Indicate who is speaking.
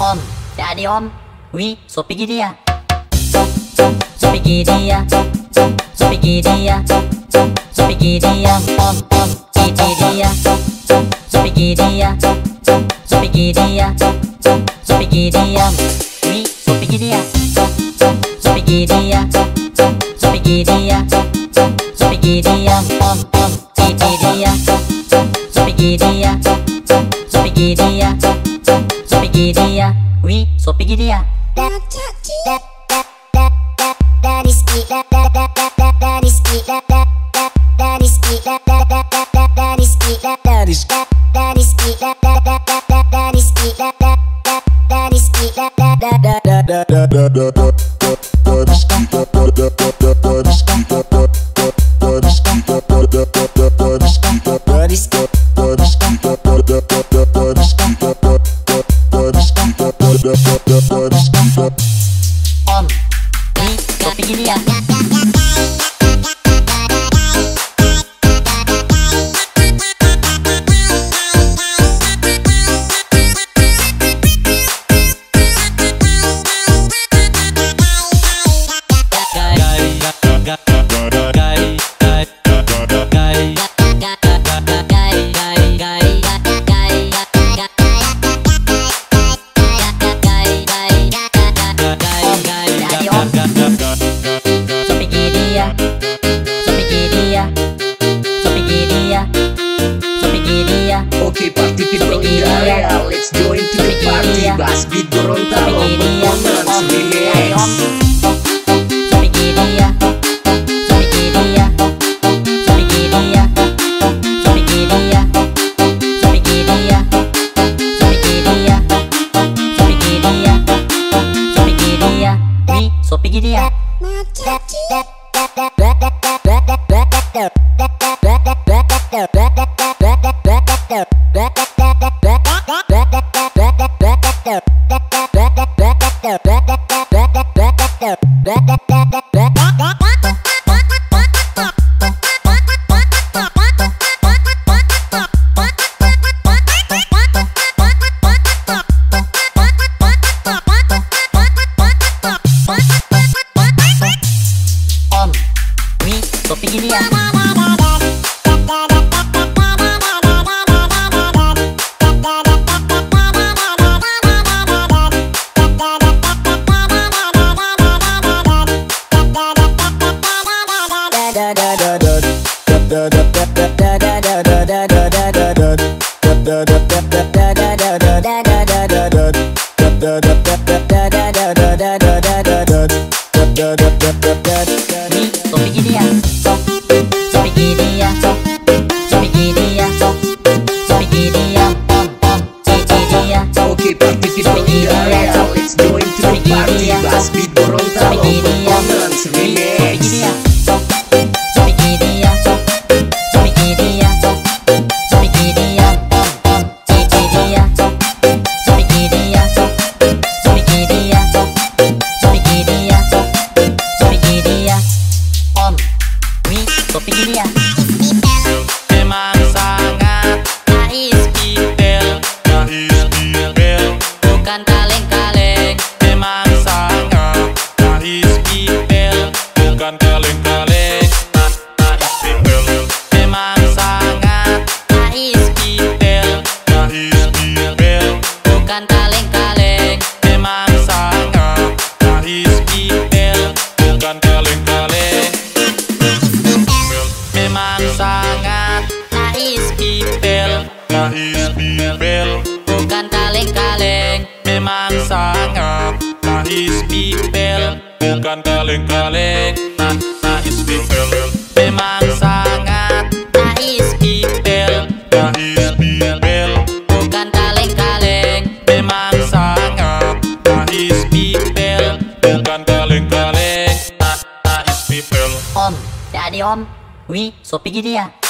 Speaker 1: om. Ya, Jadi om. Wi so pigidia So, so, so ya, So, so, so pigidia So, so, so pigidia om, om. Begini dia.
Speaker 2: Ya. da da
Speaker 1: seguiría. Yeah.
Speaker 2: must It's going to party, blast beat,
Speaker 1: borong segini ya
Speaker 3: Memang sangat
Speaker 1: Ais pitel
Speaker 3: Ais pitel
Speaker 1: Bukan kaleng-kaleng.
Speaker 3: Memang sangat
Speaker 1: Ais
Speaker 3: pitel
Speaker 1: Bukan
Speaker 3: kaleng Dia Isbibel. Bukan kaleng-kaleng. Memang sangat tahis pipel
Speaker 1: Bukan kaleng-kaleng.
Speaker 3: Tahis pipel Memang sangat
Speaker 1: tahis pipel
Speaker 3: tahis pipel
Speaker 1: Bukan kaleng-kaleng.
Speaker 3: Memang sangat tahis pipel Bukan kaleng-kaleng. Nah, nah
Speaker 1: Om, jadi om. Wih, so pergi dia ya.